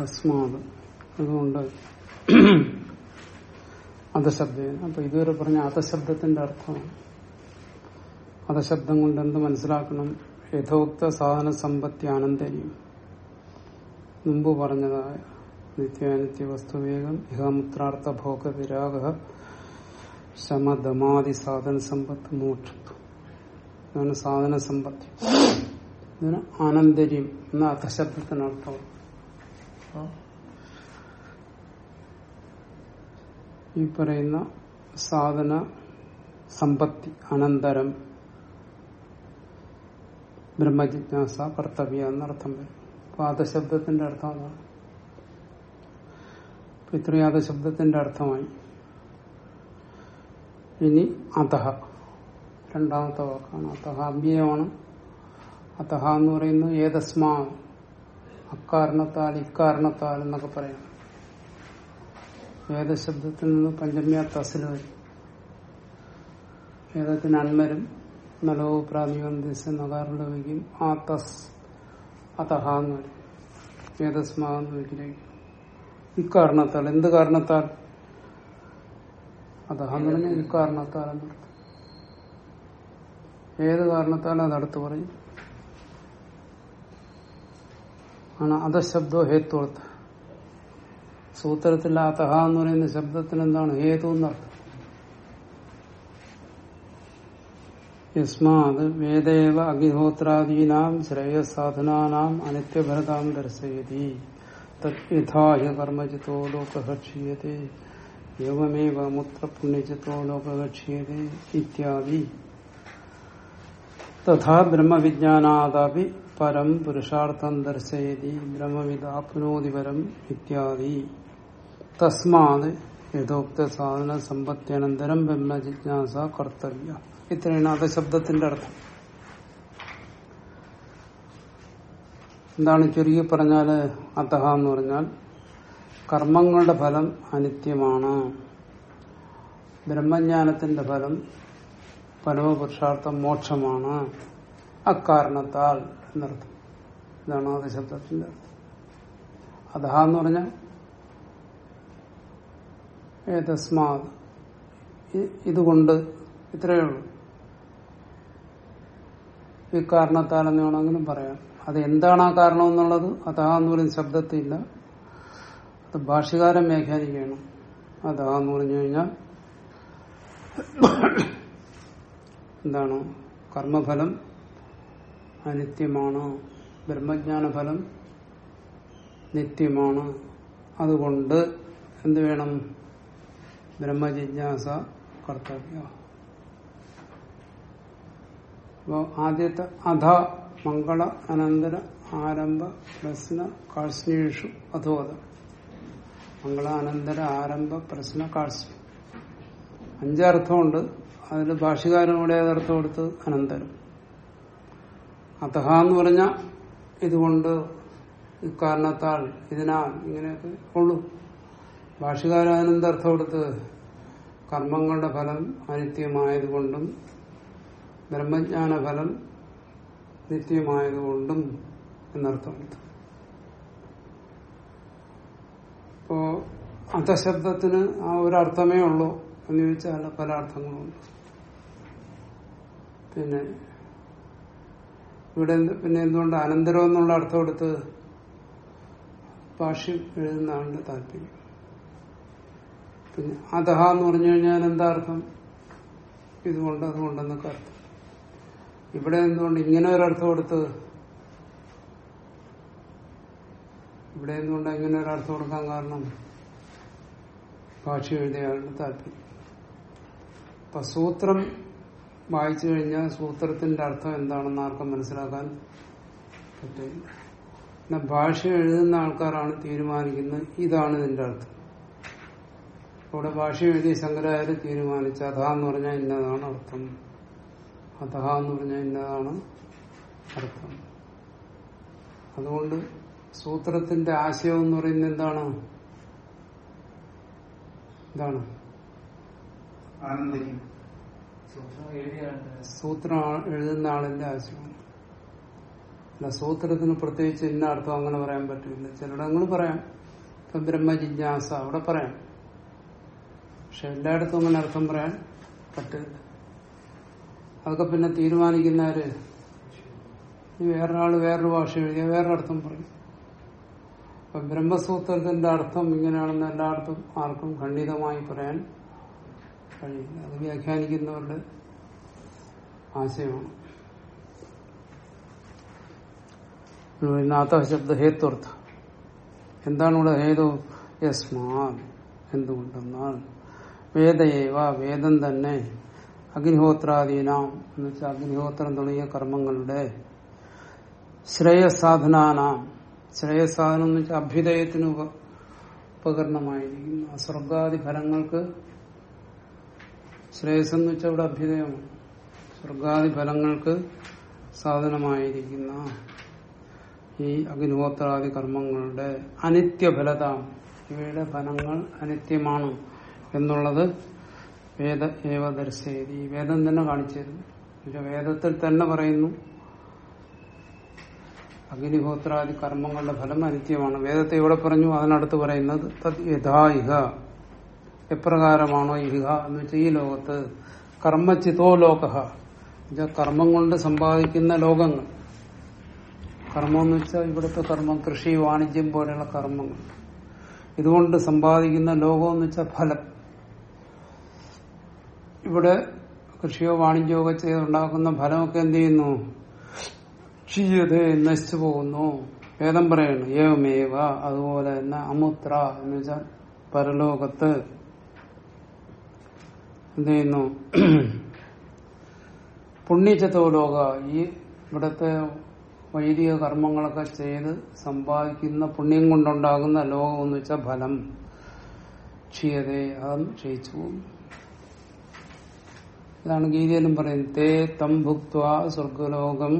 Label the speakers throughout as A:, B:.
A: തസ്മാത്. അതുകൊണ്ട് അധശബ്ദേന. അപ്പൊ ഇതുവരെ പറഞ്ഞ അധശബ്ദത്തിന്റെ അർത്ഥം. അധശബ്ദം കൊണ്ട് എന്ത് മനസ്സിലാക്കണം? യഥോക്ത സാധന സമ്പത്തി ആനന്ദര്യം മുമ്പ് പറഞ്ഞതായ നിത്യാനിത്യ വസ്തുവേഗം ഇഹമുത്രാർത്ഥ ഭോഗ വിരാഗ ശമദമാതി സാധന സമ്പത്ത് മോക്ഷത്വം സാധന സമ്പത്തി. ഇതിന് ആനന്ദര്യം എന്ന അർത്ഥശബ്ദത്തിനർത്ഥം ഈ പറയുന്ന സാധന സമ്പത്തി അനന്തരം ബ്രഹ്മജിജ്ഞാസ കർത്തവ്യ എന്നർത്ഥം വരും. പാദശബ്ദത്തിന്റെ അർത്ഥം അതാണ്. അപ്പൊ ഇത്രയും ആദശബ്ദത്തിന്റെ അർത്ഥമായി. ഇനി അതഹ. രണ്ടാമത്തെ വാക്കാണ് അതഹ. അഭ്യയമാണ് അതഹ എന്ന് പറയുന്നത് ഏതസ്മാ അക്കാരണത്താൽ ഇക്കാരണത്താൽ എന്നൊക്കെ പറയാം. വേദശബ്ദത്തിൽ നിന്ന് പഞ്ചമ്യ തസിൽ വരും. വേദത്തിന് അന്മരും നലോ പ്രാതിബന്ധിച്ച് നകാറുടെ വയ്ക്കും ആ തസ് അതഹ എന്ന് വരും. വേദസ്മാന്ന് വയ്ക്കും ഇക്കാരണത്താൽ എന്ത് കാരണത്താൽ? അതഹ എന്ന് പറഞ്ഞാൽ ഇക്കാരണത്താൽ എന്നർത്ഥം. ഏത് കാരണത്താൽ? അതടുത്ത് പറയും. ആണ്. അധശബ്ദോ ഹേത്വർത്ഥ സൂത്രത്തിൽ അതഹ തഹ എന്ന് പറയുന്ന ശബ്ദത്തിന് എന്താണ്? ഹേതു എന്നർത്ഥം യസ്മാത് വേദേവ അഗ്നിഹോത്രാദീനാം ശ്രേയസാധനാനാം അനിത്യഭരതാം ദർശയതി. തദ്യഥാഹി കർമ്മചിത്തോ ലോകക്ഷീയത്തെ യോഗമേവ മുത്രപുണ്യചിത്തോ ലോകക്ഷീയത്തെ ഇത്യാദി. തഥാ ബ്രഹ്മവിജ്ഞാനാദാപി പരം പുരുഷാർത്ഥം ദർശയതി ബ്രഹ്മവിദാപ്നോതി പരം ഇത്യാദി തസ്മാത് യഥോക്ത സാധന സമ്പത്തിയനന്തരം ബ്രഹ്മ ജിജ്ഞാസ കർത്തവ്യ ഇത്രയാണ് അധശബ്ദത്തിന്റെ അർത്ഥം. എന്താണ് ചുരുക്കി പറഞ്ഞാൽ അത്തഹ എന്ന് പറഞ്ഞാൽ കർമ്മങ്ങളുടെ ഫലം അനിത്യമാണ്. ബ്രഹ്മജ്ഞാനത്തിന്റെ ഫലം പരമപുരുഷാർത്ഥം മോക്ഷമാണ്. അക്കാരണത്താൽ എന്നർത്ഥം ഇതാണ് ആദ്യ ശബ്ദത്തിന്റെ അർത്ഥം? അധഹ എന്ന് പറഞ്ഞാൽ ഏതസ്മാത്. ഇതുകൊണ്ട് ഇത്രയേ ഉള്ളൂ. ഈ കാരണത്താൽ എന്ന് വേണമെങ്കിലും പറയാം. അത് എന്താണ് ആ കാരണം എന്നുള്ളത് അതാ എന്ന് പറയുന്ന ശബ്ദത്തില്ല. അത് ഭാഷകാരം വ്യാഖ്യാനിക്കണം അതാ എന്ന് പറഞ്ഞു കഴിഞ്ഞാൽ എന്താണ്? കർമ്മഫലം അനിത്യമാണ്. ബ്രഹ്മജ്ഞാന ഫലം നിത്യമാണ്. അതുകൊണ്ട് എന്ത് വേണം? ബ്രഹ്മജിജ്ഞാസ കർത്തവ്യ. അപ്പോ ആദ്യത്തെ അധ മംഗള അനന്തര ആരംഭ പ്രശ്ന കാഴ്സ്നേഷു അധോത മംഗള അനന്തര ആരംഭ പ്രശ്ന കാഴ്സ്യ അഞ്ചർത്ഥമുണ്ട് അതിൽ ഭാഷകാരൻ കൂടെ ഏതർത്ഥം കൊടുത്ത്? അനന്തരം. അധഹ എന്ന് പറഞ്ഞ ഇതുകൊണ്ട് ഇക്കാരണത്താൽ ഇതിനാൽ ഇങ്ങനെയൊക്കെ ഉള്ളു. ഭാഷകാരൻ എടുത്ത് കർമ്മങ്ങളുടെ ഫലം അനിത്യമായതുകൊണ്ടും ബ്രഹ്മജ്ഞാന ഫലം നിത്യമായതുകൊണ്ടും എന്നർത്ഥം. കൊടുത്തു അപ്പോ അധശബ്ദത്തിന് ആ ഒരർത്ഥമേ ഉള്ളൂ എന്ന് ചോദിച്ചാൽ പല അർത്ഥങ്ങളുണ്ട്. പിന്നെ ഇവിടെ പിന്നെ എന്തുകൊണ്ട് അനന്തരം എന്നുള്ള അർത്ഥം എടുത്ത് ഭാഷ്യം എഴുതുന്ന ആളുടെ താല്പര്യം. പിന്നെ അതഹ എന്ന് പറഞ്ഞു കഴിഞ്ഞാൽ എന്താ അർത്ഥം? ഇതുകൊണ്ട് അതുകൊണ്ടെന്നൊക്കെ അർത്ഥം. ഇവിടെ എന്തുകൊണ്ട് ഇങ്ങനെ ഒരർത്ഥം കൊടുത്ത് ഇവിടെ എന്തുകൊണ്ട് ഇങ്ങനെ ഒരർത്ഥം കൊടുക്കാൻ കാരണം ഭാഷ എഴുതിയ ആളുടെ താല്പര്യം. അപ്പൊ സൂത്രം വായിച്ചു കഴിഞ്ഞാൽ സൂത്രത്തിന്റെ അർത്ഥം എന്താണെന്ന് ആർക്കും മനസ്സിലാക്കാൻ പറ്റില്ല. പിന്നെ ഭാഷ എഴുതുന്ന ആൾക്കാരാണ് തീരുമാനിക്കുന്നത്. ഇതാണ് ഇതിന്റെ അർത്ഥം. ഇവിടെ ഭാഷ എഴുതി ശങ്കരാചാര്യ തീരുമാനിച്ച അധ എന്ന് പറഞ്ഞാൽ ഇന്നതാണ് അർത്ഥം. അധ എന്ന് പറഞ്ഞാൽ ഇന്നതാണ് അർത്ഥം. അതുകൊണ്ട് സൂത്രത്തിന്റെ ആശയം എന്ന് പറയുന്നത് എന്താണ്? എന്താണ് സൂത്രം എഴുതുന്ന ആളിന്റെ ആശയമാണ് അല്ല സൂത്രത്തിന് പ്രത്യേകിച്ച് ഇന്ന അർത്ഥം അങ്ങനെ പറയാൻ പറ്റില്ല. ചിലയിടങ്ങൾ പറയാം. ഇപ്പൊ ബ്രഹ്മജിജ്ഞാസ അവിടെ പറയാം. പക്ഷെ എല്ലായിടത്തും അങ്ങനെ അർത്ഥം പറയാൻ പറ്റില്ല. അതൊക്കെ പിന്നെ തീരുമാനിക്കുന്നവര് വേറൊരാൾ വേറൊരു ഭാഷ എഴുതിയ വേറൊരർത്ഥം പറയും. അപ്പൊ ബ്രഹ്മസൂത്രത്തിന്റെ അർത്ഥം ഇങ്ങനെയാണെന്ന് എല്ലായിടത്തും ആർക്കും ഖണ്ഡിതമായി പറയാൻ കഴിയില്ല അത് വ്യാഖ്യാനിക്കുന്നവരുടെ ആശയമാണ് ശബ്ദ ഹേത്വർത്ഥ എന്താണ് ഇവിടെ ഹേതു? യസ്മാ എന്തുകൊണ്ടെന്നാൽ വേദയേവ വേദം തന്നെ അഗ്നിഹോത്രാദീനാം. എന്ന് വെച്ചാൽ അഗ്നിഹോത്രം തുടങ്ങിയ കർമ്മങ്ങളുടെ ശ്രേയസാധനാനാം. ശ്രേയസാധനം എന്ന് വെച്ചാൽ അഭ്യുദയത്തിന് ഉപ ഉപകരണമായിരിക്കുന്നു. സ്വർഗാദി ഫലങ്ങൾക്ക് ശ്രേയസ് എന്ന് വെച്ചാൽ ഇവിടെ അഭ്യുദയമാണ് സ്വർഗാദി ഫലങ്ങൾക്ക് സാധനമായിരിക്കുന്ന ഈ അഗ്നിഹോത്രാദി കർമ്മങ്ങളുടെ അനിത്യഫലത. ഇവയുടെ ഫലങ്ങൾ അനിത്യമാണ് എന്നുള്ളത് വേദ ഏവ ദർശയതി വേദം തന്നെ കാണിച്ചിരുന്നു. പക്ഷെ വേദത്തിൽ തന്നെ പറയുന്നു അഗ്നിഹോത്രാദി കർമ്മങ്ങളുടെ ഫലം അനിത്യമാണ്. വേദത്തെ ഇവിടെ പറഞ്ഞു അതിനടുത്ത് പറയുന്നത് തത് യഥാ എപ്രകാരമാണോ ഇരിക എന്ന് വെച്ചാൽ ഈ ലോകത്ത് കർമ്മചിതോ ലോക. കർമ്മം കൊണ്ട് സമ്പാദിക്കുന്ന ലോകങ്ങൾ. കർമ്മം എന്ന് വെച്ചാൽ ഇവിടുത്തെ കർമ്മം കൃഷി വാണിജ്യം പോലെയുള്ള കർമ്മങ്ങൾ. ഇതുകൊണ്ട് സമ്പാദിക്കുന്ന ലോകം എന്ന് വെച്ചാൽ ഫലം. ഇവിടെ കൃഷിയോ വാണിജ്യമോ ഒക്കെ ചെയ്തുണ്ടാക്കുന്ന ഫലമൊക്കെ എന്ത് ചെയ്യുന്നു? ക്ഷീയത നശിച്ചു പോകുന്നു. വേദം പറയണം ഏവമേവ അതുപോലെ തന്നെ അമുത്ര എന്ന് വെച്ചാൽ പരലോകത്ത് എന്ത് ചെയ്യുന്നു പുണ്യചത്തോ ഈ ഇവിടത്തെ വൈദിക കർമ്മങ്ങളൊക്കെ ചെയ്ത് സമ്പാദിക്കുന്ന പുണ്യം കൊണ്ടുണ്ടാകുന്ന ലോകം എന്ന് വെച്ചാൽ ഫലം. ക്ഷീയതേ അതും ക്ഷയിച്ചു പോകും ഇതാണ് ഗീതയിലും പറയുന്നത്. തേ തം ഭുക്വ സ്വർഗലോകം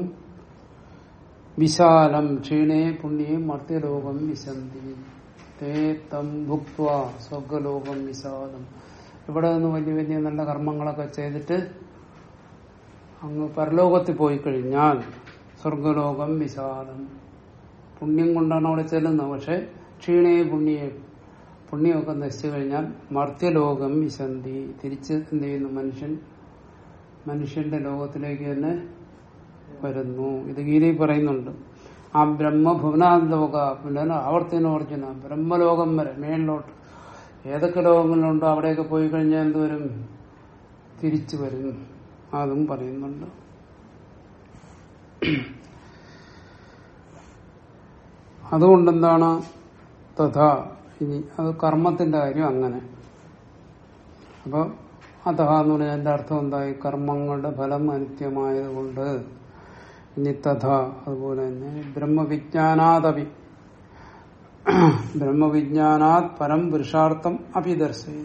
A: വിശാലം ക്ഷീണേ പുണ്യേ മർത്യലോകം വിശന്തി. തേ തം ഭുക്വ സ്വർഗലോകം വിശാലം. ഇവിടെ നിന്ന് വലിയ വലിയ നല്ല കർമ്മങ്ങളൊക്കെ ചെയ്തിട്ട് അങ്ങ് പരലോകത്തിൽ പോയി കഴിഞ്ഞാൽ സ്വർഗലോകം വിശാലം. പുണ്യം കൊണ്ടാണ് അവിടെ ചെല്ലുന്നത്. പക്ഷെ ക്ഷീണേ പുണ്യേ പുണ്യമൊക്കെ നശിച്ചു കഴിഞ്ഞാൽ മർത്യലോകം വിശന്തി. തിരിച്ച് എന്ത് ചെയ്യുന്നു? മനുഷ്യൻ മനുഷ്യന്റെ ലോകത്തിലേക്ക് തന്നെ വരുന്നു. ഇത് ഗീതയിൽ പറയുന്നുണ്ട്. ആ ബ്രഹ്മഭുവനാന്തോക പിന്നെ ആവർത്തിനോർജുന ബ്രഹ്മലോകം വരെ മേളിലോട്ട്. ഏതൊക്കെ ലോകങ്ങളിലുണ്ടോ അവിടെയൊക്കെ പോയി കഴിഞ്ഞാൽ എന്തുവരും തിരിച്ചു വരും അതും പറയുന്നുണ്ട്. അതുകൊണ്ടെന്താണ് തഥാ? ഇനി അത് കർമ്മത്തിന്റെ കാര്യം അങ്ങനെ. അപ്പൊ അതഹ എന്ന് പറഞ്ഞാൽ എന്റെ അർത്ഥം എന്തായി? കർമ്മങ്ങളുടെ ഫലം അനിത്യമായതുകൊണ്ട്. ഇനി തഥ അതുപോലെ തന്നെ ബ്രഹ്മവിജ്ഞാനാദപി ബ്രഹ്മവിജ്ഞാനാത് പരം പുരുഷാർത്ഥം അഭിദർശയി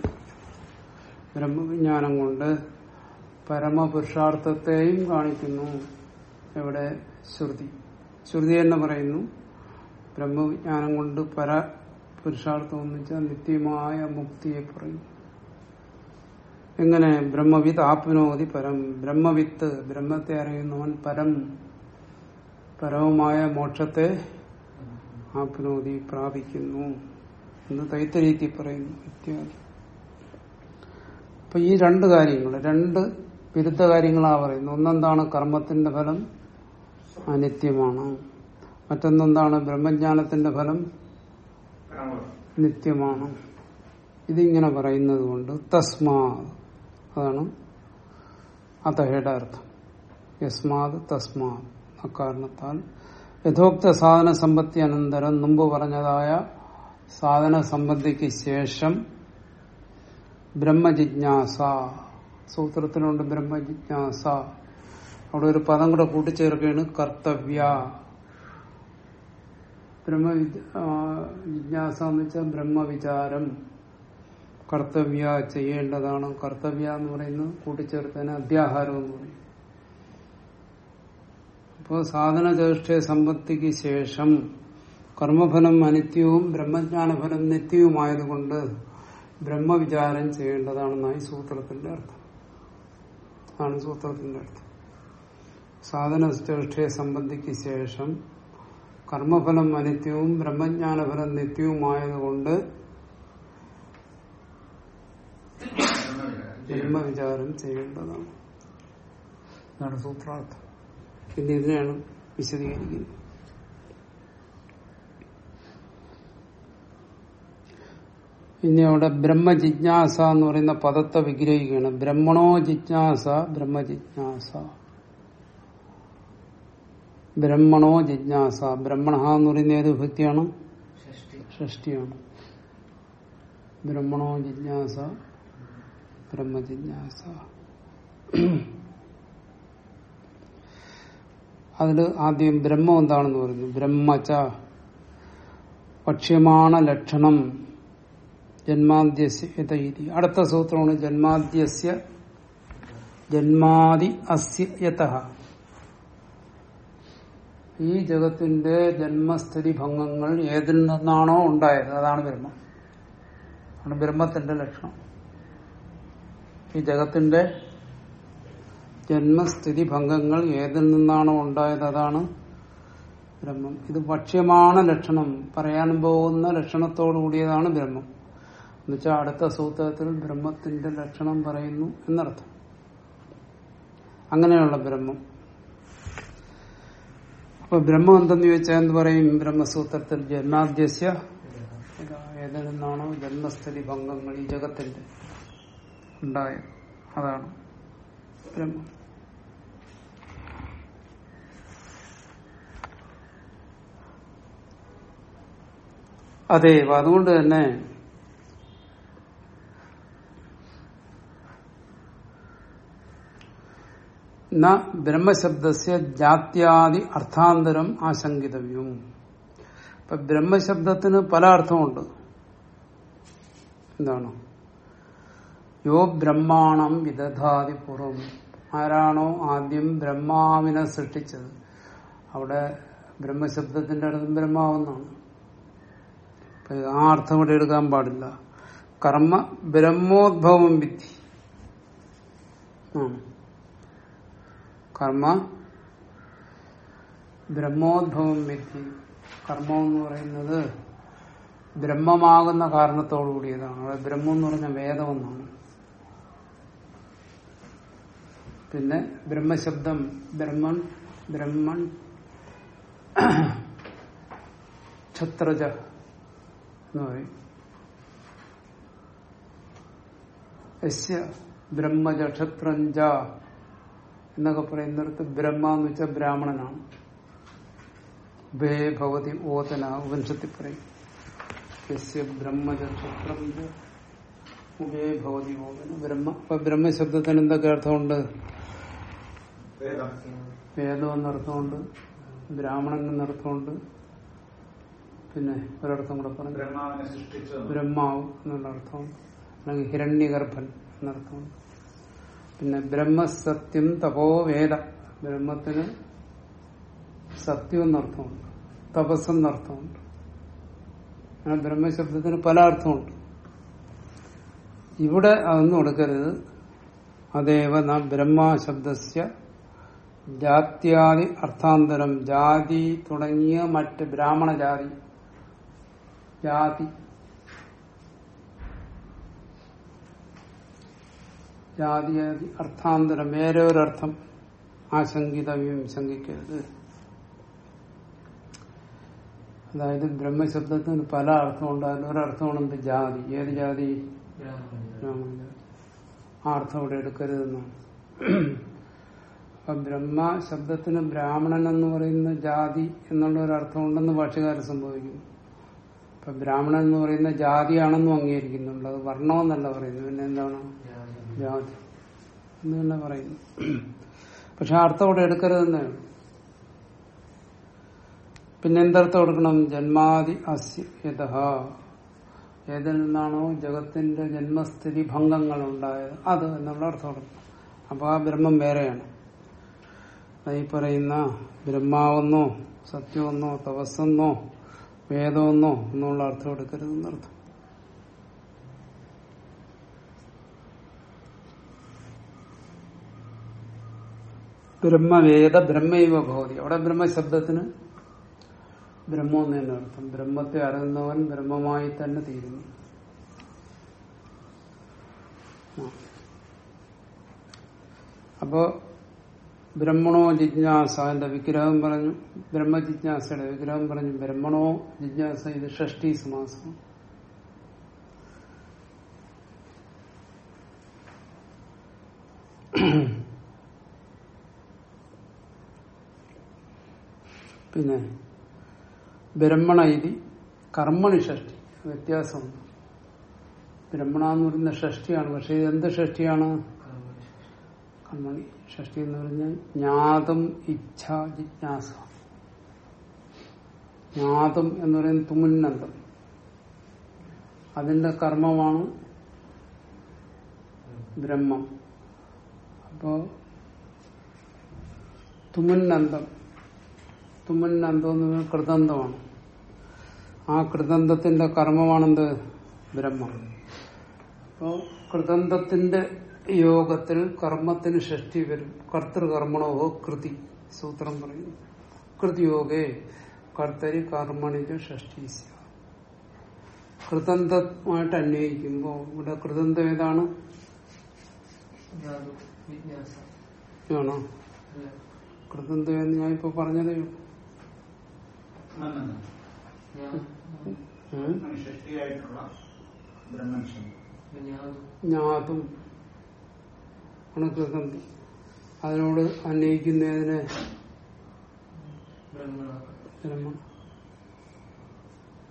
A: ബ്രഹ്മവിജ്ഞാനം കൊണ്ട് പരമപുരുഷാർത്ഥത്തെയും കാണിക്കുന്നു ഇവിടെ ശ്രുതി. ശ്രുതി എന്ന് പറയുന്നു ബ്രഹ്മവിജ്ഞാനം കൊണ്ട് പര പുരുഷാർത്ഥം എന്ന് വെച്ചാൽ നിത്യമായ മുക്തിയെ പറയുന്നു. എങ്ങനെ? ബ്രഹ്മവിത്ത് ആപ്നോതി പരം. ബ്രഹ്മവിത്ത് ബ്രഹ്മത്തെ അറിയുന്നവൻ പരം. പരവുമായ മോക്ഷത്തെ ആപ്നോതി പ്രാപിക്കുന്നു എന്ന് തൈത്തരീത്തി പറയുന്നു. ഇത്യാദി. അപ്പൊ ഈ രണ്ട് കാര്യങ്ങൾ രണ്ട് വിരുദ്ധ കാര്യങ്ങളാ പറയുന്നത്. ഒന്നെന്താണ് കർമ്മത്തിന്റെ ഫലം? അനിത്യമാണ്. മറ്റൊന്നെന്താണ് ബ്രഹ്മജ്ഞാനത്തിന്റെ ഫലം? നിത്യമാണ്. ഇതിങ്ങനെ പറയുന്നത് കൊണ്ട് തസ്മാ അതാണ് അതഹയുടെ അർത്ഥം യസ്മാത് തസ്മാ അക്കാരണത്താൽ യഥോക്ത സാധന സമ്പത്തി അനന്തരം മുമ്പ് പറഞ്ഞതായ സാധന സമ്പത്തിക്ക് ശേഷം ബ്രഹ്മജിജ്ഞാസ. സൂത്രത്തിലുണ്ട് ബ്രഹ്മജിജ്ഞാസ. അവിടെ ഒരു പദം കൂടെ കൂട്ടിച്ചേർക്കുകയാണ് കർത്തവ്യ. ബ്രഹ്മ ജിജ്ഞാസ എന്ന് വെച്ചാൽ ബ്രഹ്മവിചാരം. കർത്തവ്യ ചെയ്യേണ്ടതാണ്. കർത്തവ്യ എന്ന് പറയുന്നത് കൂട്ടിച്ചേർത്തതിന് അധ്യാഹാരം എന്ന് പറയും. അപ്പോൾ സാധന ചേഷ്ട സമ്പത്തിക്ക് ശേഷം കർമ്മഫലം അനിത്യവും ബ്രഹ്മജ്ഞാനഫലം നിത്യവുമായതുകൊണ്ട് ബ്രഹ്മവിചാരം ചെയ്യേണ്ടതാണെന്നായി സൂത്രത്തിന്റെ അർത്ഥം. ആണ് സൂത്രത്തിന്റെ അർത്ഥം. സാധന ചേഷ്ടയെ സംബന്ധിക്ക് ശേഷം കർമ്മഫലം അനിത്യവും ബ്രഹ്മജ്ഞാനഫലം നിത്യവുമായതുകൊണ്ട് ബ്രഹ്മവിചാരം ചെയ്യേണ്ടതാണ്. ഇതാണ് സൂത്രാർത്ഥം. പിന്നെ ഇതിനെയാണ് വിശദീകരിക്കുന്നത്. ഇനി അവിടെ ബ്രഹ്മജിജ്ഞാസ എന്ന് പറയുന്ന പദത്തെ വിഗ്രഹിക്കുകയാണ്. ബ്രഹ്മണോ ജിജ്ഞാസ ബ്രഹ്മജിജ്ഞാസ. ബ്രഹ്മണോ ജിജ്ഞാസ. ബ്രഹ്മണ എന്ന് പറയുന്ന ഏത് വിഭക്തിയാണ് ഷഷ്ടിയാണ് ബ്രഹ്മണോ ജിജ്ഞാസ ബ്രഹ്മജിജ്ഞാസ. അതിൽ ആദ്യം ബ്രഹ്മം എന്താണെന്ന് പറയുന്നു ബ്രഹ്മച്ച. പക്ഷ്യമാണ ലക്ഷണം. ജന്മാദ്യസ്യ അടുത്ത സൂത്രമാണ് ജന്മാദ്യസ്യ ജന്മാതി അസ്യത ഈ ജഗത്തിന്റെ ജന്മസ്ഥിതി ഭംഗങ്ങൾ ഏതിൽ നിന്നാണോ ഉണ്ടായത്? അതാണ് ബ്രഹ്മം. ആണ് ബ്രഹ്മത്തിന്റെ ലക്ഷണം. ഈ ജഗത്തിന്റെ ജന്മസ്ഥിതി ഭംഗങ്ങൾ ഏതിൽ നിന്നാണോ ഉണ്ടായത് അതാണ് ബ്രഹ്മം. ഇത് ഭക്ഷ്യമാണ് ലക്ഷണം. പറയാൻ പോകുന്ന ലക്ഷണത്തോടു കൂടിയതാണ് ബ്രഹ്മം. എന്നുവെച്ചാൽ അടുത്ത സൂത്രത്തിൽ ബ്രഹ്മത്തിന്റെ ലക്ഷണം പറയുന്നു എന്നർത്ഥം. അങ്ങനെയുള്ള ബ്രഹ്മം. അപ്പൊ ബ്രഹ്മം എന്തെന്ന് ചോദിച്ചാൽ എന്ത് പറയും ബ്രഹ്മസൂത്രത്തിൽ? ജന്മാദ്യസ്യ. ഏതിൽ നിന്നാണോ ജന്മസ്ഥിതി ഭംഗങ്ങൾ ഈ ജഗത്തിന്റെ ഉണ്ടായത്. അതാണ്. ബ്രഹ്മം അതെ അതുകൊണ്ട് തന്നെ ന ബ്രഹ്മശബ്ദസ്യ ജാത്യാദി അർത്ഥാന്തരം ആശങ്കിതവ്യം. ഇപ്പൊ ബ്രഹ്മശബ്ദത്തിന് പല അർത്ഥമുണ്ട്. എന്താണ്? യോ ബ്രഹ്മാണം വിദധാതി പൂർവം ആരാണോ ആദ്യം ബ്രഹ്മാവിനെ സൃഷ്ടിച്ചത്. അവിടെ ബ്രഹ്മശബ്ദത്തിന്റെ അർത്ഥം ബ്രഹ്മാവെന്നാണ്. ആ അർത്ഥം ഇവിടെ എടുക്കാൻ പാടില്ല. കർമ്മ ബ്രഹ്മോദ്ഭവം ആണ് കർമ്മ ബ്രഹ്മോദ്ഭവം വിധി. കർമ്മം എന്ന് പറയുന്നത് ബ്രഹ്മമാകുന്ന കാരണത്തോടു കൂടിയതാണ് അവിടെ ബ്രഹ്മം എന്ന് പറഞ്ഞ വേദമെന്നാണ് പിന്നെ ബ്രഹ്മശബ്ദം ബ്രഹ്മൺ ബ്രഹ്മൺ ക്ഷത്രജ എന്ന് പറയും. യസ്യ ബ്രഹ്മജ ക്ഷത്രഞ്ച എന്നൊക്കെ പറയുന്നിടത്ത് ബ്രഹ്മ എന്ന് വെച്ചാൽ ബ്രാഹ്മണനാണ്. ബേ ഭവതി ഓതന ഉപനിഷത്തിൽ പറയും. യസ്യ ബ്രഹ്മജ ക്ഷത്രഞ്ച ഉബേ ഭവതി ഓതന ബ്രഹ്മ. അപ്പൊ ബ്രഹ്മശബ്ദത്തിന് എന്തൊക്കെ അർത്ഥമുണ്ട്? വേദം. എന്നർത്ഥമുണ്ട് ബ്രാഹ്മണൻ എന്നർത്ഥമുണ്ട് പിന്നെ ഒരർത്ഥം കൂടെ പറഞ്ഞു. ബ്രഹ്മാവ് എന്നുള്ള അർത്ഥം. അല്ലെങ്കിൽ ഹിരണ്യഗർഭൻ എന്നർത്ഥമുണ്ട് പിന്നെ ബ്രഹ്മസത്യം തപോ വേദ. ബ്രഹ്മത്തിന് സത്യം എന്നർത്ഥമുണ്ട് തപസ് എന്നർത്ഥമുണ്ട് അങ്ങനെ ബ്രഹ്മശബ്ദത്തിന് പല അർത്ഥമുണ്ട്. ഇവിടെ അതൊന്നും എടുക്കരുത്. അതേവ ന ബ്രഹ്മശബ്ദസ്യ ജാത്യാദി അർത്ഥാന്തരം. ജാതി തുടങ്ങിയ മറ്റ് ബ്രാഹ്മണ ജാതി. ജാതി. ജാതിയാദി അർത്ഥാന്തരം. വേറെ ഒരർത്ഥം ആശങ്കിതവ്യം ശങ്കിക്കരുത്. അതായത് ബ്രഹ്മശബ്ദത്തിന് പല അർത്ഥമുണ്ട്. അതിലൊരർത്ഥമാണ് എന്ത് ജാതി. ഏത് ജാതി? ജാതി. ആ അർത്ഥം ഇവിടെ എടുക്കരുതെന്നാണ്. അപ്പൊ ബ്രഹ്മ ശബ്ദത്തിന് ബ്രാഹ്മണൻ എന്ന് പറയുന്ന ജാതി എന്നുള്ള ഒരു അർത്ഥമുണ്ടെന്ന് ഭാഷകാരൻ സംഭവിക്കുന്നു. അപ്പൊ ബ്രാഹ്മണൻ എന്ന് പറയുന്ന ജാതിയാണെന്നും അംഗീകരിക്കുന്നുണ്ട്. വർണമെന്നല്ല പറയുന്നത്. പിന്നെ എന്താണ്? ജാതി. എന്ന് തന്നെ പറയുന്നു. പക്ഷെ അർത്ഥം ഇവിടെ എടുക്കരുതെന്നേ. പിന്നെ എന്തർത്ഥം എടുക്കണം? ജന്മാതി അസ്യ ഏതിൽ നിന്നാണോ ജഗത്തിന്റെ ജന്മസ്ഥിതി ഭംഗങ്ങൾ ഉണ്ടായത്? അത് എന്നുള്ള അർത്ഥം കൊടുക്കണം അപ്പൊ ആ ബ്രഹ്മം വേറെയാണ്. ഈ പറയുന്ന ബ്രഹ്മാവെന്നോ സത്യമെന്നോ തപസ്സെന്നോ വേദമെന്നോ എന്നുള്ള അർത്ഥം എടുക്കരുതെന്നർത്ഥം ബ്രഹ്മവേദ ബ്രഹ്മൈവ ഭവതി. അവിടെ ബ്രഹ്മശബ്ദത്തിന് ബ്രഹ്മം തന്നെ അർത്ഥം. ബ്രഹ്മത്തെ അറിയുന്നവൻ ബ്രഹ്മമായി തന്നെ തീരുന്നു. അപ്പോ ബ്രഹ്മണോ ജിജ്ഞാസ എന്റെ വിഗ്രഹം പറഞ്ഞു ബ്രഹ്മജിജ്ഞാസയുടെ വിഗ്രഹം പറഞ്ഞു ബ്രഹ്മണോ ജിജ്ഞാസ ഇത് ഷഷ്ടി സമാസം. പിന്നെ ബ്രഹ്മണ ഇതി കർമ്മണി ഷഷ്ടി വ്യത്യാസം. ബ്രഹ്മണ എന്ന് പറയുന്ന ഷഷ്ടിയാണ് പക്ഷെ ഇത് എന്ത് ഷഷ്ടിയാണ് കർമ്മണി ഷഷ്ടി എന്ന് പറഞ്ഞാൽ ജ്ഞാതം ഇച്ഛ ജിജ്ഞാസ. ജ്ഞാതം എന്ന് പറയുന്നത് തുമുന്നന്തം അതിന്റെ കർമ്മമാണ് ബ്രഹ്മം. അപ്പോ തുമുന്നന്തം തുമുന്നന്തം എന്ന് കൃതന്തമാണ്. ആ കൃതന്തത്തിന്റെ കർമ്മമാണെന്ത്? ബ്രഹ്മം. അപ്പോ കൃതന്തത്തിന്റെ യോഗത്തിൽ കർമ്മത്തിന് ഷഷ്ടി വരും. കർത്തൃകർമ്മണോ കൃതി സൂത്രം പറയുന്നു. കൃതിയോഗേ കർത്തരി കർമ്മണിക്ക് ഷഷ്ടി കൃതന്ധമായിട്ട് കൃതന്തമായിട്ട് അന്വയിക്കുമ്പോൾ ഇവിടെ കൃതന്തം ഏതാണ്? ആണോ? കൃതന്തം എന്ന് ഞാൻ ഇപ്പൊ പറഞ്ഞതേ ഉള്ളൂ.
B: ഞാൻ
A: കൃതന്തം അതിനോട് അന്വയിക്കുന്നതിന്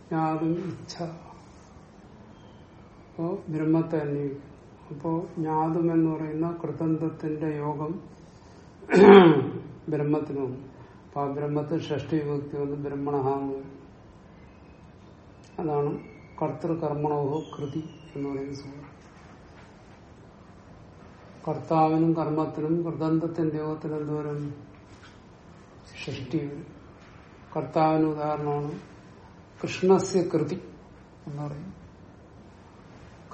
A: ജ്ഞാതും ഇച്ഛ. അപ്പോ ബ്രഹ്മത്തെ അന്വയിക്കും. അപ്പോ ജ്ഞാതും എന്ന് പറയുന്ന കൃതന്ധത്തിന്റെ യോഗം ബ്രഹ്മത്തിന് അപ്പൊ ആ ബ്രഹ്മത്തിൽ ഷഷ്ടി വിഭക്തി വന്ന് ബ്രഹ്മണഹാന്ന്. അതാണ് കർത്തൃകർമ്മണോഹോ കൃതി എന്ന് പറയുന്ന സൂത്രം. കർത്താവിനും കർമ്മത്തിനും കൃതന്ധത്തിന്റെ യോഗത്തിന് എന്തോരം സൃഷ്ടി കർത്താവിന് ഉദാഹരണമാണ് കൃഷ്ണസ്യ കൃതി എന്ന് പറയും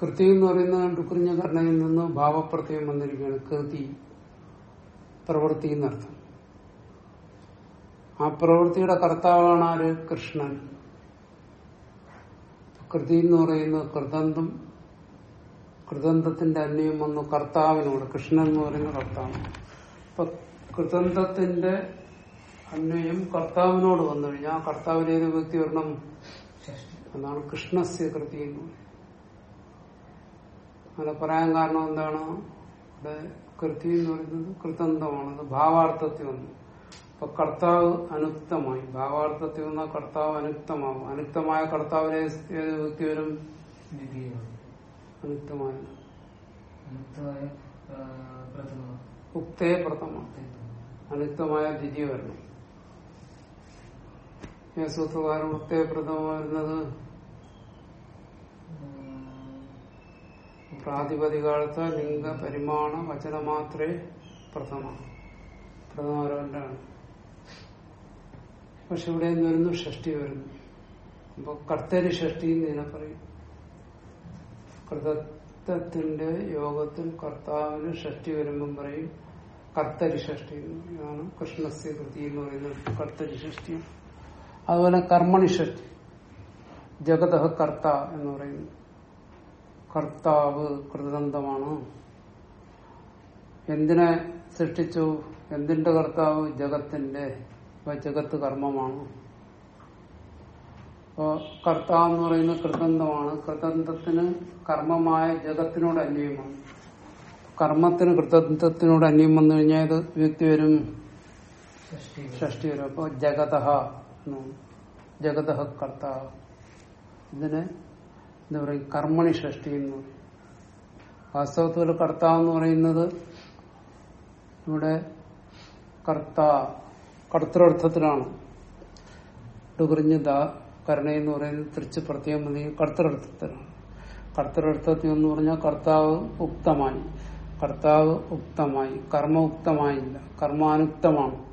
A: കൃതി എന്ന് പറയുന്നത് ടുക്കുറിഞ്ഞ കർണയിൽ നിന്ന് ഭാവപ്രത്യം വന്നിരിക്കുകയാണ്. കൃതി പ്രവൃത്തി എന്നർത്ഥം. ആ പ്രവൃത്തിയുടെ കർത്താവാണ് ആര്? കൃഷ്ണൻ. കൃതി എന്ന് പറയുന്നത് കൃതന്തം കൃതന്തത്തിന്റെ അന്യം വന്നു കർത്താവിനോട്. കൃഷ്ണൻ എന്ന് പറയുന്ന കർത്താവ്. അപ്പൊ കൃതന്ധത്തിന്റെ അന്വയം കർത്താവിനോട് വന്നു കഴിഞ്ഞാൽ ആ കർത്താവിന് ഏത് വ്യക്തി വരണം? എന്നാണ് കൃഷ്ണസ്യ കൃതി എന്ന് അങ്ങനെ പറയാൻ കാരണം എന്താണ്? ഇവിടെ കൃതി എന്ന് പറയുന്നത് കൃതന്ധമാണ് അത് ഭാവാർത്ഥത്തിൽ വന്നു. അപ്പൊ കർത്താവ് അനുക്തമായി. ഭാവാർത്ഥത്തിൽ വന്ന കർത്താവ് അനുക്തമാവും. അനുക്തമായ കർത്താവിനെ ഏത് വ്യക്തി വരും?
B: മുക്തമായ ആ, പ്രഥമ.
A: അനുക്തമായ ദ്വിതീയ വരണം സൂത്രകാരൻ ഉക്തേ പ്രഥമ വരുന്നത് പ്രാതിപതികാലത്ത് ലിംഗ പരിമാണ വചന മാത്രേ പ്രഥമ പ്രഥമാരോണ്ടാണ് പക്ഷെ ഇവിടെ നിന്ന് വരുന്നു ഷഷ്ടി വരുന്നു. അപ്പൊ കർത്തരി ഷഷ്ടി എന്ന് ഇതിനെ പറയും. കൃതത്വത്തിന്റെ യോഗത്തിൽ കർത്താവിന് ഷഷ്ടി വരുമ്പം പറയും കർത്തരി ഷഷ്ടി ആണ് കൃഷ്ണസ്യ കൃതി എന്ന് പറയുന്നത് കർത്തരി ഷഷ്ടി. അതുപോലെ കർമ്മണി ഷഷ്ടി ജഗത കർത്ത എന്ന് പറയുന്നു കർത്താവ് കൃതന്തമാണ് എന്തിനെ സൃഷ്ടിച്ചു? എന്തിന്റെ കർത്താവ്? ജഗത്തിന്റെ ജഗത്ത് കർമ്മമാണ്. അപ്പോ കർത്താവ് എന്ന് പറയുന്ന കൃതന്തമാണ്. കൃതന്തത്തിന് കർമ്മമായ ജഗത്തിനോട് അന്യമാണ് കർമ്മത്തിന് കൃതന്തത്തിനോട് അന്യം വന്നു കഴിഞ്ഞാൽ ഇത് വ്യക്തി വരും.
B: ഷഷ്ടി
A: വരും അപ്പോ ജഗത ജഗത കർത്താവ്. ഇതിന് എന്താ പറയും കർമ്മണി ഷഷ്ടി എന്ന്. വാസ്തവത്തിൽ കർത്താവ് എന്ന് പറയുന്നത് ഇവിടെ കർത്ത കർത്തൃർത്ഥത്തിലാണ്. ഡുകുറിഞ്ഞ കരുണ എന്ന് പറയുന്നത് തിരിച്ച് പ്രത്യേകം മതി കർത്തൃർത്ഥത്തിലാണ് കർത്തൃർത്ഥത്തിൽ എന്ന് പറഞ്ഞാൽ കർത്താവ് ഉക്തമായി. കർത്താവ് ഉക്തമായി. കർമ്മ ഉക്തമായില്ല. കർമാനുക്തമാണ്.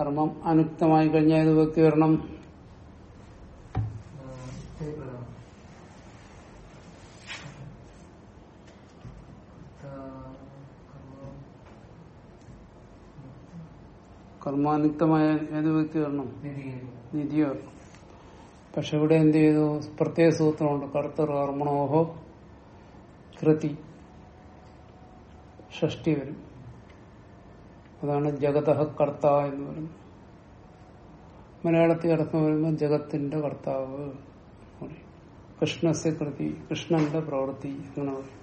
A: കർമ്മം അനുക്തമായി കഴിഞ്ഞാൽ ഇത് വ്യക്തി വരണം? കർമാനുക്തമായ ഏത് വ്യക്തി വരണം?
B: നിധിയെ
A: നിധി വരണം. പക്ഷെ ഇവിടെ എന്ത് ചെയ്തു? പ്രത്യേക സൂത്രമുണ്ട്. കർത്തർ കർമ്മണോഹോ കൃതി. ഷഷ്ടി വരും. അതാണ് ജഗത കർത്ത എന്ന് പറയുന്നത്. മലയാളത്തിൽ അർത്ഥം വരുമ്പോൾ ജഗത്തിന്റെ കർത്താവ്. കൃഷ്ണസ്യ കൃതി കൃഷ്ണന്റെ പ്രവൃത്തി അങ്ങനെ പറയും.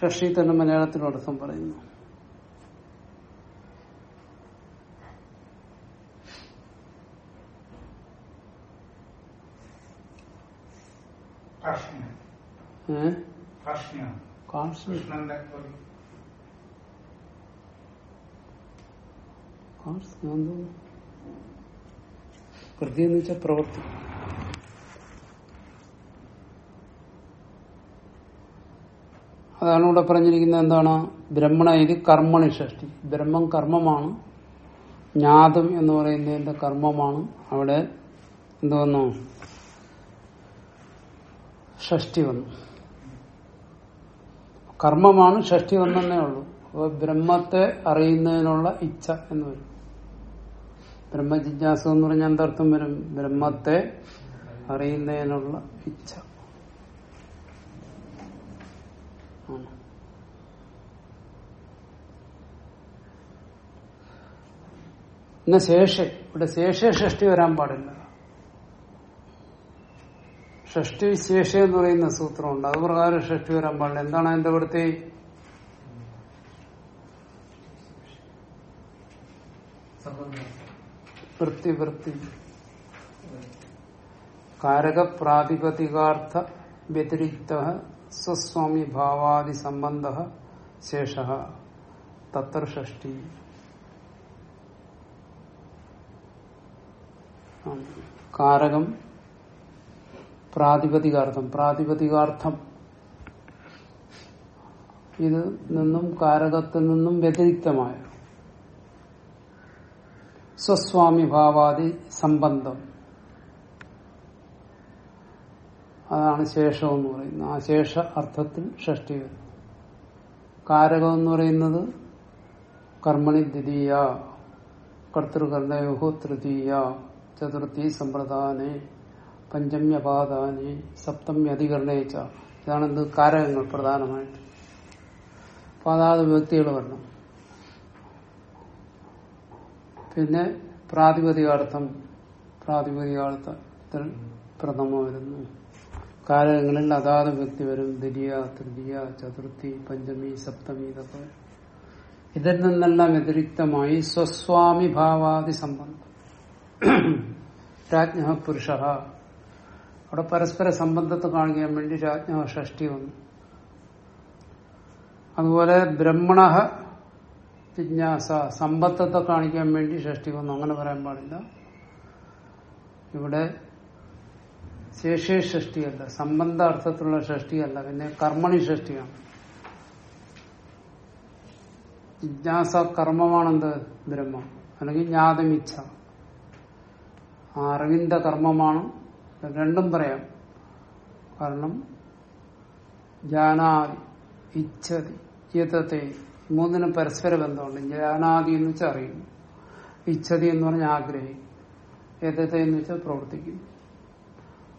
A: ഷഷ്ടി തന്നെ മലയാളത്തിനോടൊപ്പം പറയുന്നു. കൃതി എന്ന് വെച്ചാൽ പ്രവൃത്തി അതാണ് ഇവിടെ പറഞ്ഞിരിക്കുന്നത് എന്താണ്? ബ്രഹ്മണ ഇത് കർമ്മണി ഷഷ്ടി. ബ്രഹ്മം കർമ്മമാണ്. ജ്ഞാതം എന്ന് പറയുന്നതിന്റെ കർമ്മമാണ്. അവിടെ എന്ത് വന്നു? ഷഷ്ടി വന്നു. കർമ്മമാണ് ഷഷ്ടി വന്നേ ഉള്ളൂ. അപ്പോൾ ബ്രഹ്മത്തെ അറിയുന്നതിനുള്ള ഇച്ഛ എന്ന് വരും. ബ്രഹ്മജിജ്ഞാസ എന്ന് പറഞ്ഞാൽ എന്തർത്ഥം വരും? ബ്രഹ്മത്തെ അറിയുന്നതിനുള്ള ഇച്ഛ. പിന്നെ ശേഷ. ഇവിടെ ശേഷ ഷഷ്ടി വരാൻ പാടില്ല. ഷഷ്ടി ശേഷ എന്ന് പറയുന്ന സൂത്രമുണ്ട്. അത് പ്രകാരം ഷഷ്ടി വരാൻ പാടില്ല. എന്താണ് അതിന്റെ വൃത്തി വൃത്തി. കാരക പ്രാതിപതികാർത്ഥ വ്യതിരിക്ത സ്വസ്വാമി ഭാവാദി സംബന്ധ ശേഷ. തത്ര ഷഷ്ടി. കാരകം പ്രാതിപതികാർത്ഥം പ്രാതിപതികാർത്ഥം. ഇത് നിന്നും കാരകത്തിൽ നിന്നും വ്യതിരിക്തമായ സ്വസ്വാമി ഭാവാദി സംബന്ധം. അതാണ് ശേഷം എന്ന് പറയുന്നത്. ആ ശേഷ അർത്ഥത്തിൽ ഷഷ്ടി വരും. കാരകം എന്ന് പറയുന്നത് കർമ്മണി ദ്വിതീയ കർത്തൃകർണയോഹോ തൃതീയ ചതുർത്ഥി സമ്പ്രദാനെ. പഞ്ചമ്യപാദാനി ഇതാണ് എന്ത് കാരകങ്ങൾ പ്രധാനമായിട്ട്. പാതാത് വ്യക്തികൾ വരണം. പിന്നെ പ്രാതിപതികാർത്ഥം പ്രാതിപതികാർത്ഥത്തിൽ പ്രഥമ വരുന്നു. കാലങ്ങളിൽ അതാത് വ്യക്തി വരും. ദ്വിതീയ തൃതീയ ചതുർത്ഥി പഞ്ചമി സപ്തമി ഇതൊക്കെ. ഇതിൽ നിന്നെല്ലാം വ്യതിരിക്തമായി സ്വസ്വാമി ഭാവാദി സംബന്ധം രാജ്ഞ പുരുഷ. അവിടെ പരസ്പര സംബന്ധത്തെ കാണിക്കാൻ വേണ്ടി രാജ്ഞ ഷഷ്ടി വന്നു. അതുപോലെ ബ്രഹ്മണ ജിജ്ഞാസ സമ്പത്തത്തെ കാണിക്കാൻ വേണ്ടി ഷഷ്ടി വന്നു. അങ്ങനെ പറയാൻ പാടില്ല. ഇവിടെ ശേഷേ ഷഷ്ടിയല്ല സംബന്ധ അർത്ഥത്തിലുള്ള ഷഷ്ടിയല്ല പിന്നെ കർമ്മണി ഷഷ്ടിയാണ്. ജിജ്ഞാസ കർമ്മമാണെന്ത്? ബ്രഹ്മം. അല്ലെങ്കിൽ ജ്ഞാതമിച്ഛ. ആ അറിവിന്റെ കർമ്മമാണ് രണ്ടും പറയാം. കാരണം ജാനാദി ഇച്ഛതി യഥത്തെ മൂന്നിനും പരസ്പര ബന്ധമുണ്ട്. ജാനാദി എന്ന് വെച്ചാൽ അറിയുന്നു. ഇച്ഛതി എന്ന് പറഞ്ഞാൽ ആഗ്രഹിക്കും യഥത്തെ എന്ന് വെച്ചാൽ പ്രവർത്തിക്കുന്നു.